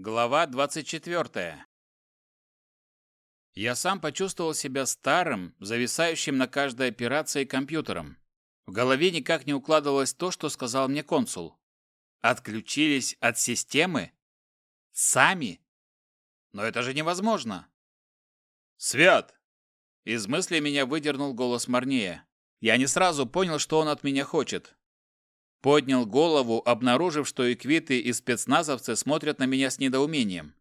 Глава 24. Я сам почувствовал себя старым, зависающим на каждой операции компьютером. В голове никак не укладывалось то, что сказал мне консул. Отключились от системы? Сами? Но это же невозможно. «Свят!» Из мысли меня выдернул голос Марнея. Я не сразу понял, что он от меня хочет. Поднял голову, обнаружив, что эквиты и спецназовцы смотрят на меня с недоумением.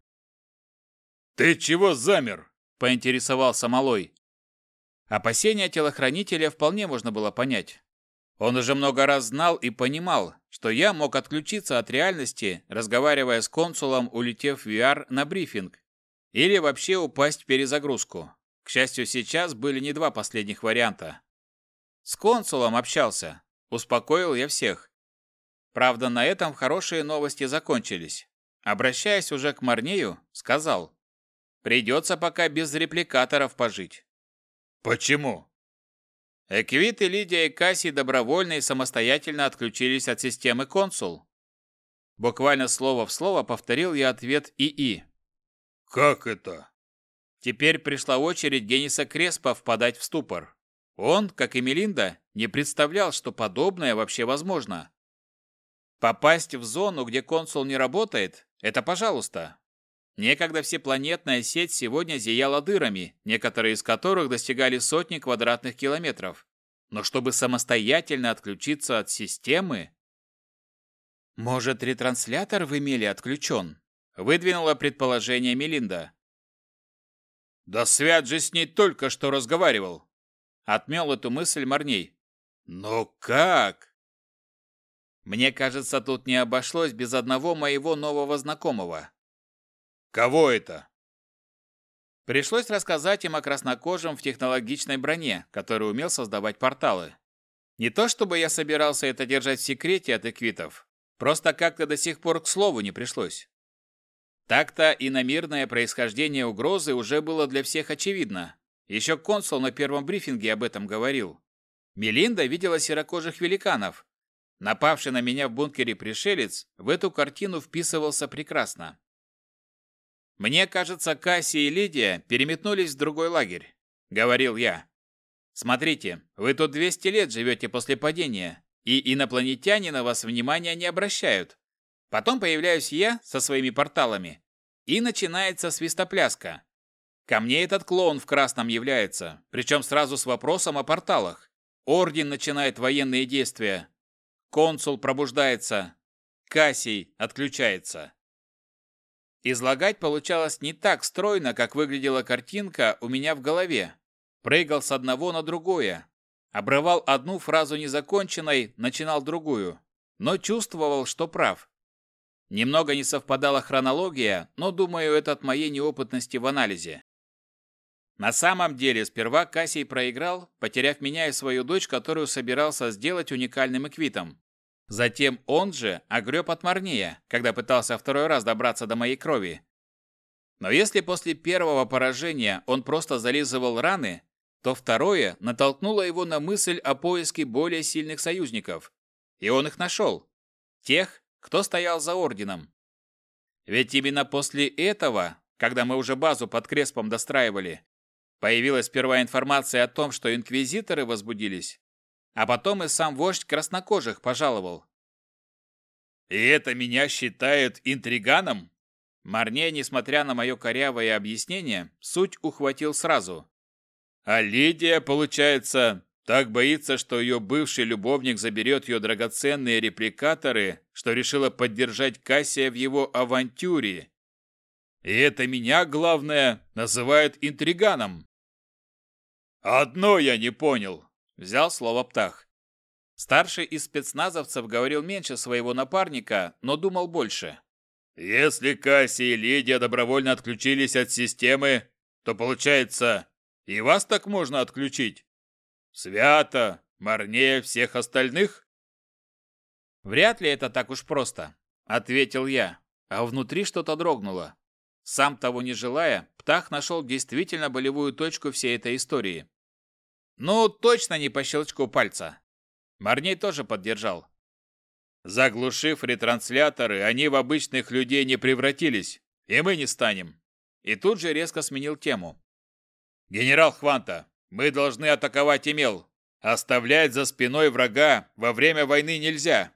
«Ты чего замер?» – поинтересовался Малой. Опасения телохранителя вполне можно было понять. Он уже много раз знал и понимал, что я мог отключиться от реальности, разговаривая с консулом, улетев в VR на брифинг, или вообще упасть в перезагрузку. К счастью, сейчас были не два последних варианта. С консулом общался, успокоил я всех. Правда, на этом хорошие новости закончились. Обращаясь уже к Марнею, сказал, «Придется пока без репликаторов пожить». «Почему?» Эквит и Лидия и Касси добровольно и самостоятельно отключились от системы консул. Буквально слово в слово повторил я ответ ИИ. «Как это?» Теперь пришла очередь Гениса Креспа впадать в ступор. Он, как и Мелинда, не представлял, что подобное вообще возможно. Попасть в зону, где консул не работает, это пожалуйста. Некогда всепланетная сеть сегодня зияла дырами, некоторые из которых достигали сотни квадратных километров. Но чтобы самостоятельно отключиться от системы... Может, ретранслятор в Эмиле отключен? Выдвинула предположение Мелинда. Да Свят же с ней только что разговаривал. Отмел эту мысль Марней. Но как? Мне кажется, тут не обошлось без одного моего нового знакомого. Кого это? Пришлось рассказать им о краснокожем в технологичной броне, который умел создавать порталы. Не то чтобы я собирался это держать в секрете от эквитов, просто как-то до сих пор к слову не пришлось. Так-то и на мирное происхождение угрозы уже было для всех очевидно. Еще консул на первом брифинге об этом говорил. Мелинда видела серокожих великанов, Напавший на меня в бункере пришелец в эту картину вписывался прекрасно. «Мне кажется, Касси и Лидия переметнулись в другой лагерь», — говорил я. «Смотрите, вы тут 200 лет живете после падения, и инопланетяне на вас внимания не обращают. Потом появляюсь я со своими порталами, и начинается свистопляска. Ко мне этот клоун в красном является, причем сразу с вопросом о порталах. Орден начинает военные действия, Консул пробуждается. Кассий отключается. Излагать получалось не так стройно, как выглядела картинка у меня в голове. Прыгал с одного на другое. Обрывал одну фразу незаконченной, начинал другую. Но чувствовал, что прав. Немного не совпадала хронология, но, думаю, это от моей неопытности в анализе. На самом деле, сперва Кассий проиграл, потеряв меня и свою дочь, которую собирался сделать уникальным эквитом. Затем он же огреб от Марнея, когда пытался второй раз добраться до моей крови. Но если после первого поражения он просто зализывал раны, то второе натолкнуло его на мысль о поиске более сильных союзников. И он их нашел. Тех, кто стоял за орденом. Ведь именно после этого, когда мы уже базу под Креспом достраивали, появилась первая информация о том, что инквизиторы возбудились, а потом и сам вождь краснокожих пожаловал. «И это меня считают интриганом?» Марне, несмотря на мое корявое объяснение, суть ухватил сразу. «А Лидия, получается, так боится, что ее бывший любовник заберет ее драгоценные репликаторы, что решила поддержать Кассия в его авантюре. И это меня, главное, называют интриганом». «Одно я не понял. Взял слово Птах. Старший из спецназовцев говорил меньше своего напарника, но думал больше. «Если Касси и Лидия добровольно отключились от системы, то, получается, и вас так можно отключить? Свято, марнее всех остальных?» «Вряд ли это так уж просто», — ответил я, а внутри что-то дрогнуло. Сам того не желая, Птах нашел действительно болевую точку всей этой истории. Ну, точно не по щелчку пальца. Марней тоже поддержал. Заглушив ретрансляторы, они в обычных людей не превратились, И мы не станем. И тут же резко сменил тему. Генерал Хванта, мы должны атаковать Эмел. Оставлять за спиной врага во время войны нельзя.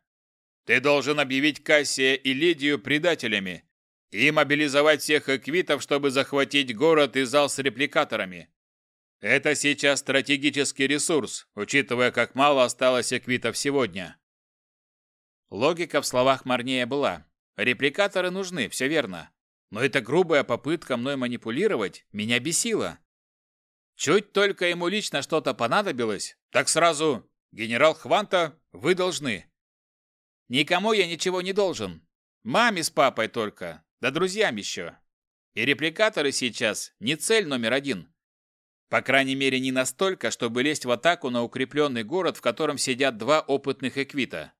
Ты должен объявить Кассия и Лидию предателями и мобилизовать всех эквитов, чтобы захватить город и зал с репликаторами. Это сейчас стратегический ресурс, учитывая, как мало осталось эквитов сегодня. Логика в словах Марнея была. Репликаторы нужны, все верно. Но эта грубая попытка мной манипулировать меня бесила. Чуть только ему лично что-то понадобилось, так сразу «Генерал Хванта, вы должны». Никому я ничего не должен. Маме с папой только, да друзьям еще. И репликаторы сейчас не цель номер один. По крайней мере, не настолько, чтобы лезть в атаку на укрепленный город, в котором сидят два опытных эквита.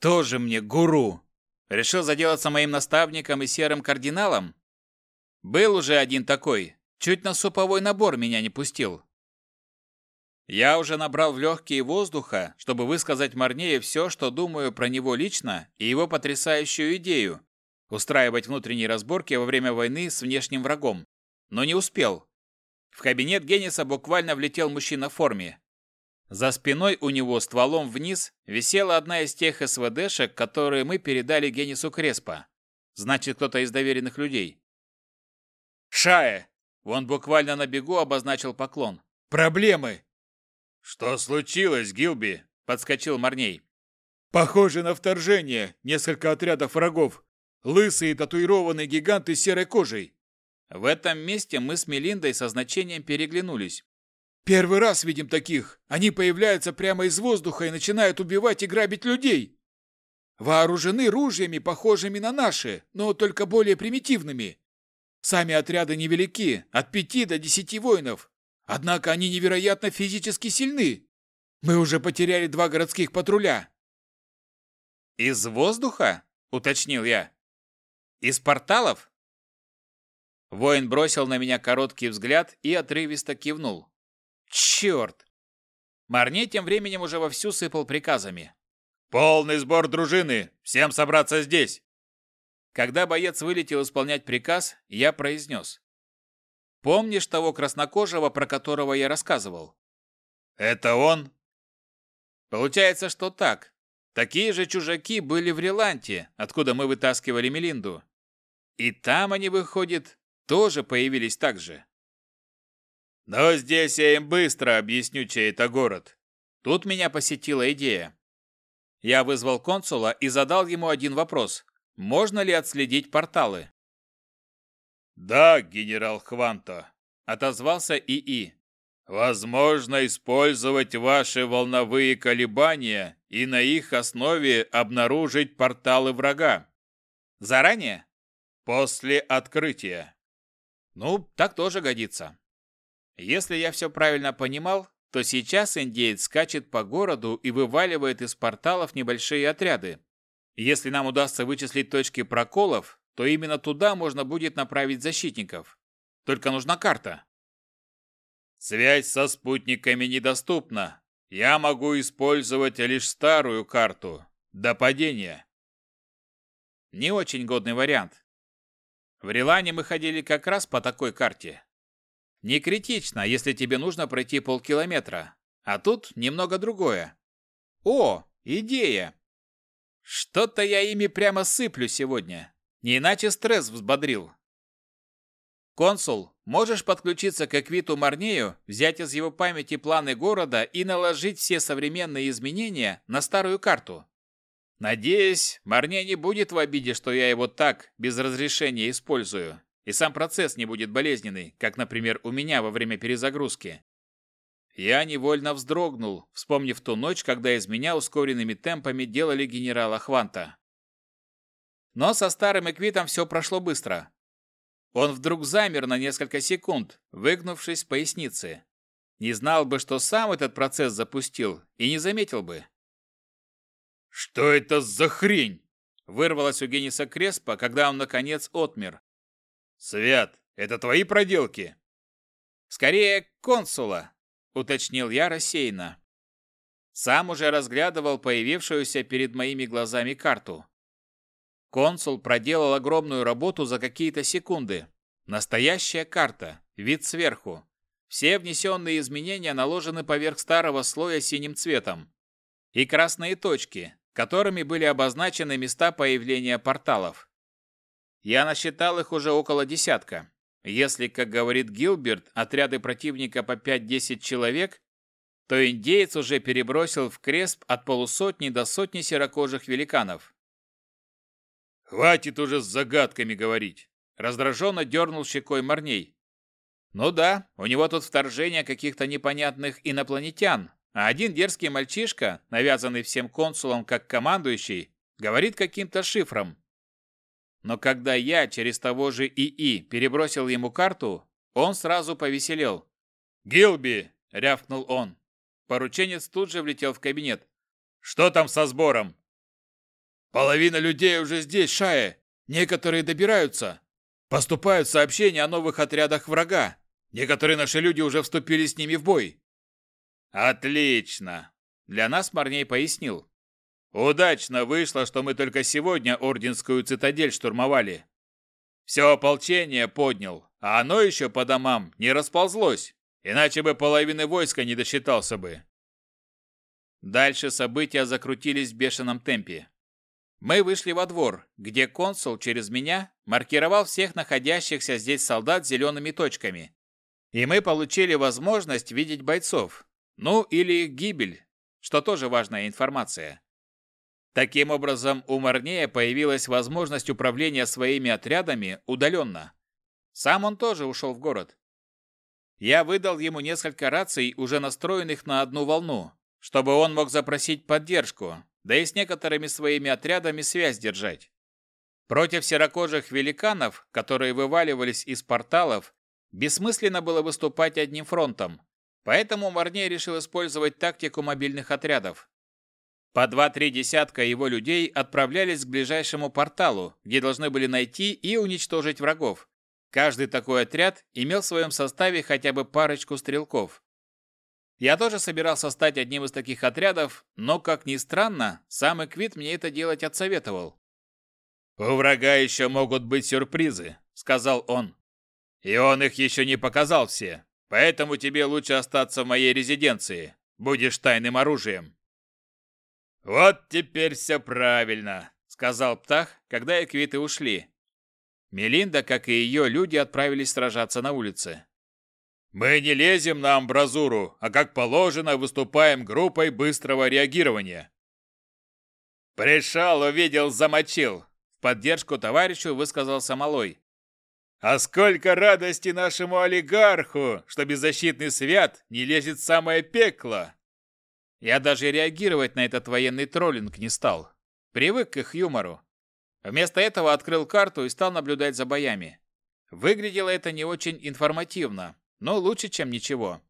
Тоже мне гуру. Решил заделаться моим наставником и серым кардиналом? Был уже один такой. Чуть на суповой набор меня не пустил. Я уже набрал в легкие воздуха, чтобы высказать Марнее все, что думаю про него лично и его потрясающую идею, устраивать внутренние разборки во время войны с внешним врагом. Но не успел. В кабинет Генниса буквально влетел мужчина в форме. За спиной у него стволом вниз висела одна из тех СВДшек, которые мы передали Геннису Креспо. Значит, кто-то из доверенных людей. «Шае!» Он буквально на бегу обозначил поклон. «Проблемы!» «Что случилось, Гилби?» – подскочил Марней. «Похоже на вторжение. Несколько отрядов врагов. Лысые татуированные гиганты с серой кожей. В этом месте мы с Мелиндой со значением переглянулись. Первый раз видим таких. Они появляются прямо из воздуха и начинают убивать и грабить людей. Вооружены ружьями, похожими на наши, но только более примитивными. Сами отряды невелики, от пяти до десяти воинов. Однако они невероятно физически сильны. Мы уже потеряли два городских патруля. Из воздуха? уточнил я. Из порталов? Воин бросил на меня короткий взгляд и отрывисто кивнул. Черт! Марне тем временем уже вовсю сыпал приказами. «Полный сбор дружины! Всем собраться здесь!» Когда боец вылетел исполнять приказ, я произнес. «Помнишь того краснокожего, про которого я рассказывал?» «Это он?» «Получается, что так. Такие же чужаки были в Реланте, откуда мы вытаскивали Мелинду. И там они, выходит, тоже появились так же. Но здесь я им быстро объясню, чей это город. Тут меня посетила идея. Я вызвал консула и задал ему один вопрос. Можно ли отследить порталы? «Да, генерал Хванто», — отозвался ИИ. «Возможно использовать ваши волновые колебания и на их основе обнаружить порталы врага». «Заранее?» «После открытия». «Ну, так тоже годится». Если я все правильно понимал, то сейчас индеец скачет по городу и вываливает из порталов небольшие отряды. Если нам удастся вычислить точки проколов, то именно туда можно будет направить защитников. Только нужна карта. Связь со спутниками недоступна. Я могу использовать лишь старую карту. До падения. Не очень годный вариант. В Рилане мы ходили как раз по такой карте. Не критично, если тебе нужно пройти полкилометра. А тут немного другое. О, идея! Что-то я ими прямо сыплю сегодня. Не иначе стресс взбодрил. Консул, можешь подключиться к Эквиту Марнею, взять из его памяти планы города и наложить все современные изменения на старую карту. Надеюсь, Марне не будет в обиде, что я его так, без разрешения использую. И сам процесс не будет болезненный, как, например, у меня во время перезагрузки. Я невольно вздрогнул, вспомнив ту ночь, когда из меня ускоренными темпами делали генерала Хванта. Но со старым Эквитом все прошло быстро. Он вдруг замер на несколько секунд, выгнувшись в пояснице. Не знал бы, что сам этот процесс запустил, и не заметил бы. «Что это за хрень?» Вырвалось у Гениса Креспа, когда он, наконец, отмер. «Свят, это твои проделки?» «Скорее, консула», — уточнил я рассеянно. Сам уже разглядывал появившуюся перед моими глазами карту. Консул проделал огромную работу за какие-то секунды. Настоящая карта, вид сверху. Все внесенные изменения наложены поверх старого слоя синим цветом. И красные точки, которыми были обозначены места появления порталов. Я насчитал их уже около десятка. Если, как говорит Гилберт, отряды противника по 5-10 человек, то индеец уже перебросил в кресп от полусотни до сотни серокожих великанов. «Хватит уже с загадками говорить!» Раздраженно дернул щекой Марней. «Ну да, у него тут вторжение каких-то непонятных инопланетян, а один дерзкий мальчишка, навязанный всем консулом как командующий, говорит каким-то шифром. Но когда я через того же ИИ перебросил ему карту, он сразу повеселел. «Гилби!» — рявкнул он. Порученец тут же влетел в кабинет. «Что там со сбором?» «Половина людей уже здесь, Шая. Некоторые добираются. Поступают сообщения о новых отрядах врага. Некоторые наши люди уже вступили с ними в бой». «Отлично!» Для нас Марней пояснил. Удачно вышло, что мы только сегодня Орденскую цитадель штурмовали. Все ополчение поднял, а оно еще по домам не расползлось, иначе бы половины войска не досчитался бы. Дальше события закрутились в бешеном темпе. Мы вышли во двор, где консул через меня маркировал всех находящихся здесь солдат зелеными точками. И мы получили возможность видеть бойцов, ну или их гибель, что тоже важная информация. Таким образом, у Марнея появилась возможность управления своими отрядами удаленно. Сам он тоже ушел в город. Я выдал ему несколько раций, уже настроенных на одну волну, чтобы он мог запросить поддержку, да и с некоторыми своими отрядами связь держать. Против серокожих великанов, которые вываливались из порталов, бессмысленно было выступать одним фронтом, поэтому Марней решил использовать тактику мобильных отрядов. По два-три десятка его людей отправлялись к ближайшему порталу, где должны были найти и уничтожить врагов. Каждый такой отряд имел в своем составе хотя бы парочку стрелков. Я тоже собирался стать одним из таких отрядов, но, как ни странно, сам Эквит мне это делать отсоветовал. «У врага еще могут быть сюрпризы», — сказал он. «И он их еще не показал все, поэтому тебе лучше остаться в моей резиденции. Будешь тайным оружием». «Вот теперь все правильно», — сказал Птах, когда эквиты ушли. Мелинда, как и ее люди, отправились сражаться на улице. «Мы не лезем на амбразуру, а как положено выступаем группой быстрого реагирования». «Пришел, увидел, замочил», — в поддержку товарищу высказался Малой. «А сколько радости нашему олигарху, что беззащитный свят не лезет в самое пекло!» Я даже реагировать на этот военный троллинг не стал. Привык к их юмору. Вместо этого открыл карту и стал наблюдать за боями. Выглядело это не очень информативно, но лучше, чем ничего.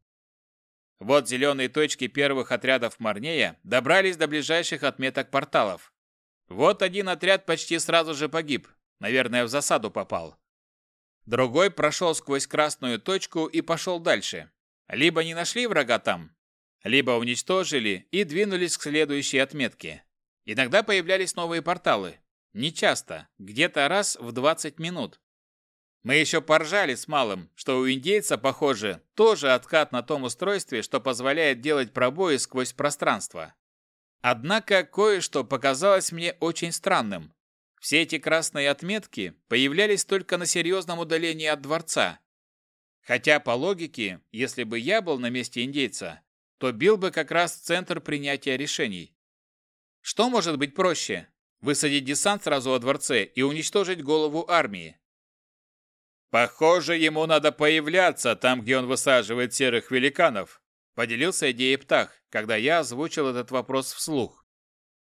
Вот зеленые точки первых отрядов Марнея добрались до ближайших отметок порталов. Вот один отряд почти сразу же погиб, наверное, в засаду попал. Другой прошел сквозь красную точку и пошел дальше. Либо не нашли врага там, либо уничтожили и двинулись к следующей отметке. Иногда появлялись новые порталы. Не часто, где-то раз в 20 минут. Мы еще поржали с малым, что у индейца, похоже, тоже откат на том устройстве, что позволяет делать пробои сквозь пространство. Однако кое-что показалось мне очень странным. Все эти красные отметки появлялись только на серьезном удалении от дворца. Хотя по логике, если бы я был на месте индейца, то бил бы как раз в центр принятия решений. Что может быть проще? Высадить десант сразу во дворце и уничтожить голову армии. Похоже, ему надо появляться там, где он высаживает серых великанов, поделился идеей Птах, когда я озвучил этот вопрос вслух.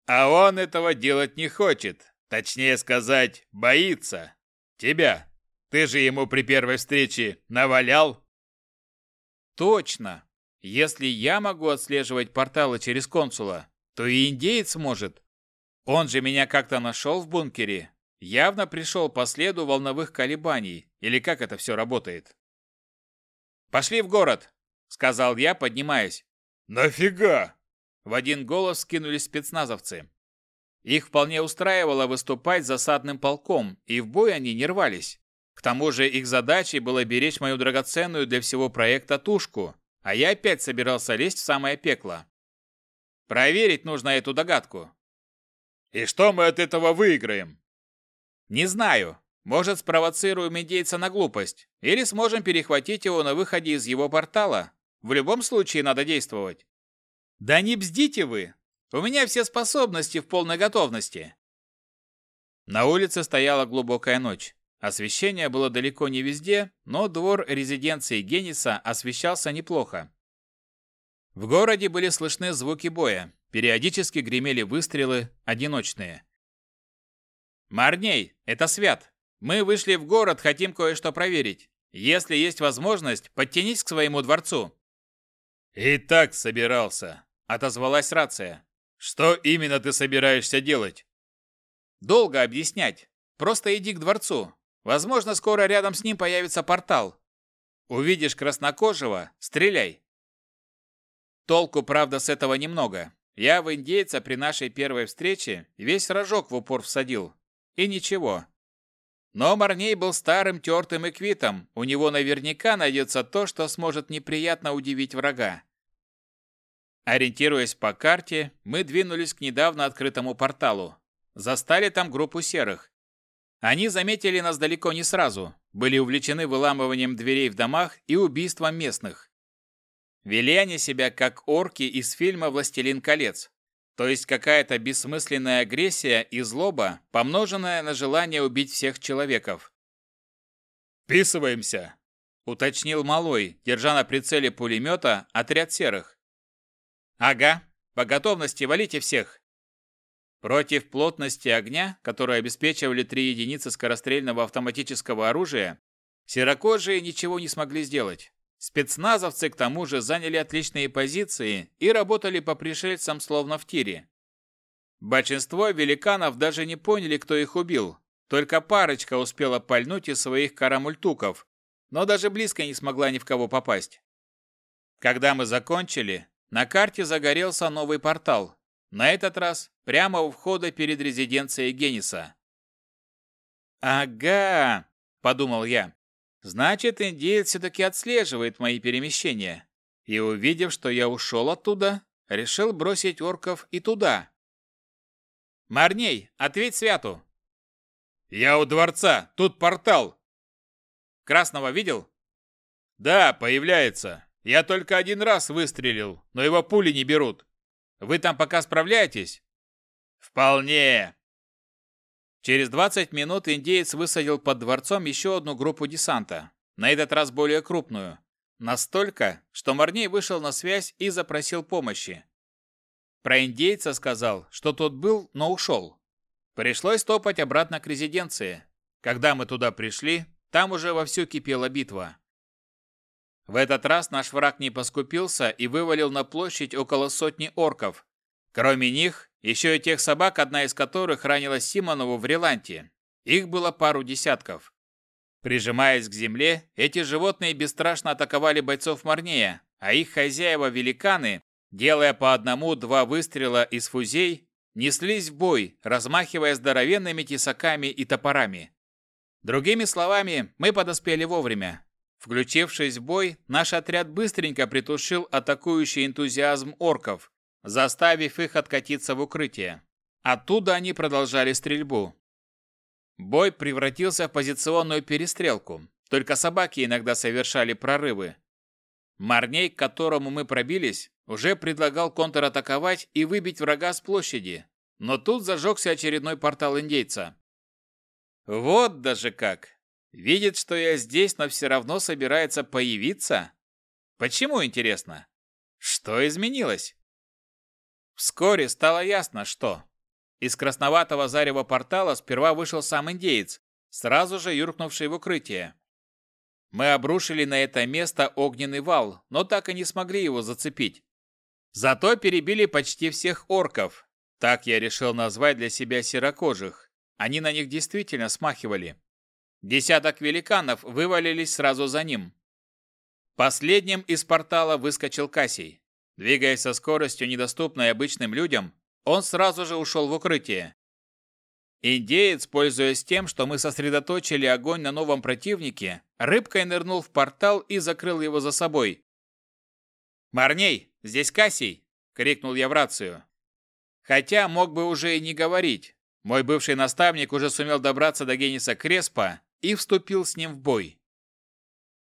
А он этого делать не хочет, точнее сказать, боится. Тебя. Ты же ему при первой встрече навалял? Точно. Если я могу отслеживать порталы через консула, то и индеец может. Он же меня как-то нашел в бункере. Явно пришел по следу волновых колебаний. Или как это все работает? «Пошли в город», — сказал я, поднимаясь. «Нафига?» В один голос скинулись спецназовцы. Их вполне устраивало выступать засадным полком, и в бой они не рвались. К тому же их задачей было беречь мою драгоценную для всего проекта тушку, а я опять собирался лезть в самое пекло. Проверить нужно эту догадку. И что мы от этого выиграем? Не знаю. Может, спровоцируем индейца на глупость, или сможем перехватить его на выходе из его портала. В любом случае надо действовать. Да не бздите вы, у меня все способности в полной готовности. На улице стояла глубокая ночь. Освещение было далеко не везде, но двор резиденции Гениса освещался неплохо. В городе были слышны звуки боя. Периодически гремели выстрелы, одиночные. «Марней, это Свят. Мы вышли в город, хотим кое-что проверить. Если есть возможность, подтянись к своему дворцу». «И так собирался», — отозвалась рация. Что именно ты собираешься делать? Долго объяснять. Просто иди к дворцу. Возможно, скоро рядом с ним появится портал. Увидишь краснокожего – стреляй. Толку, правда, с этого немного. Я в индейца при нашей первой встрече весь рожок в упор всадил. И ничего. Но Марней был старым тертым эквитом. У него наверняка найдется то, что сможет неприятно удивить врага. Ориентируясь по карте, мы двинулись к недавно открытому порталу. Застали там группу серых. Они заметили нас далеко не сразу, были увлечены выламыванием дверей в домах и убийством местных. Вели они себя как орки из фильма «Властелин колец», то есть какая-то бессмысленная агрессия и злоба, помноженная на желание убить всех человеков. «Вписываемся», — уточнил Малой, держа на прицеле пулемета отряд серых. Ага, по готовности валите всех. Против плотности огня, которую обеспечивали три единицы скорострельного автоматического оружия, серокожие ничего не смогли сделать. Спецназовцы к тому же заняли отличные позиции и работали по пришельцам словно в тире. Большинство великанов даже не поняли, кто их убил. Только парочка успела пальнуть из своих карамультуков, но даже близко не смогла ни в кого попасть. Когда мы закончили, на карте загорелся новый портал. На этот раз прямо у входа перед резиденцией Гениса. «Ага», — подумал я. «Значит, индеец все-таки отслеживает мои перемещения». И увидев, что я ушел оттуда, решил бросить орков и туда. «Марней, ответь Святу!» «Я у дворца, тут портал!» «Красного видел?» «Да, появляется. Я только один раз выстрелил, но его пули не берут. Вы там пока справляетесь? Вполне. Через 20 минут индеец высадил под дворцом еще одну группу десанта, на этот раз более крупную. Настолько, что Марней вышел на связь и запросил помощи. Про индейца сказал, что тот был, но ушел. Пришлось топать обратно к резиденции. Когда мы туда пришли, там уже вовсю кипела битва. В этот раз наш враг не поскупился и вывалил на площадь около сотни орков. Кроме них, еще и тех собак, одна из которых ранила Симонову в Реланте. Их было пару десятков. Прижимаясь к земле, эти животные бесстрашно атаковали бойцов Марнея, а их хозяева-великаны, делая по одному-два выстрела из фузей, неслись в бой, размахивая здоровенными тесаками и топорами. Другими словами, мы подоспели вовремя. Включившись в бой, наш отряд быстренько притушил атакующий энтузиазм орков, заставив их откатиться в укрытие. Оттуда они продолжали стрельбу. Бой превратился в позиционную перестрелку, только собаки иногда совершали прорывы. Марней, к которому мы пробились, уже предлагал контратаковать и выбить врага с площади, но тут зажегся очередной портал индейца. Вот даже как! Видит, что я здесь, но все равно собирается появиться? Почему, интересно? Что изменилось? Вскоре стало ясно, что. Из красноватого зарева портала сперва вышел сам индеец, сразу же юркнувший в укрытие. Мы обрушили на это место огненный вал, но так и не смогли его зацепить. Зато перебили почти всех орков. Так я решил назвать для себя серокожих. Они на них действительно смахивали. Десяток великанов вывалились сразу за ним. Последним из портала выскочил Кассий. Двигаясь со скоростью, недоступной обычным людям, он сразу же ушел в укрытие. Индеец, пользуясь тем, что мы сосредоточили огонь на новом противнике, рыбкой нырнул в портал и закрыл его за собой. «Марней, здесь Кассий!» — крикнул я в рацию. Хотя мог бы уже и не говорить. Мой бывший наставник уже сумел добраться до Гениса Креспа и вступил с ним в бой.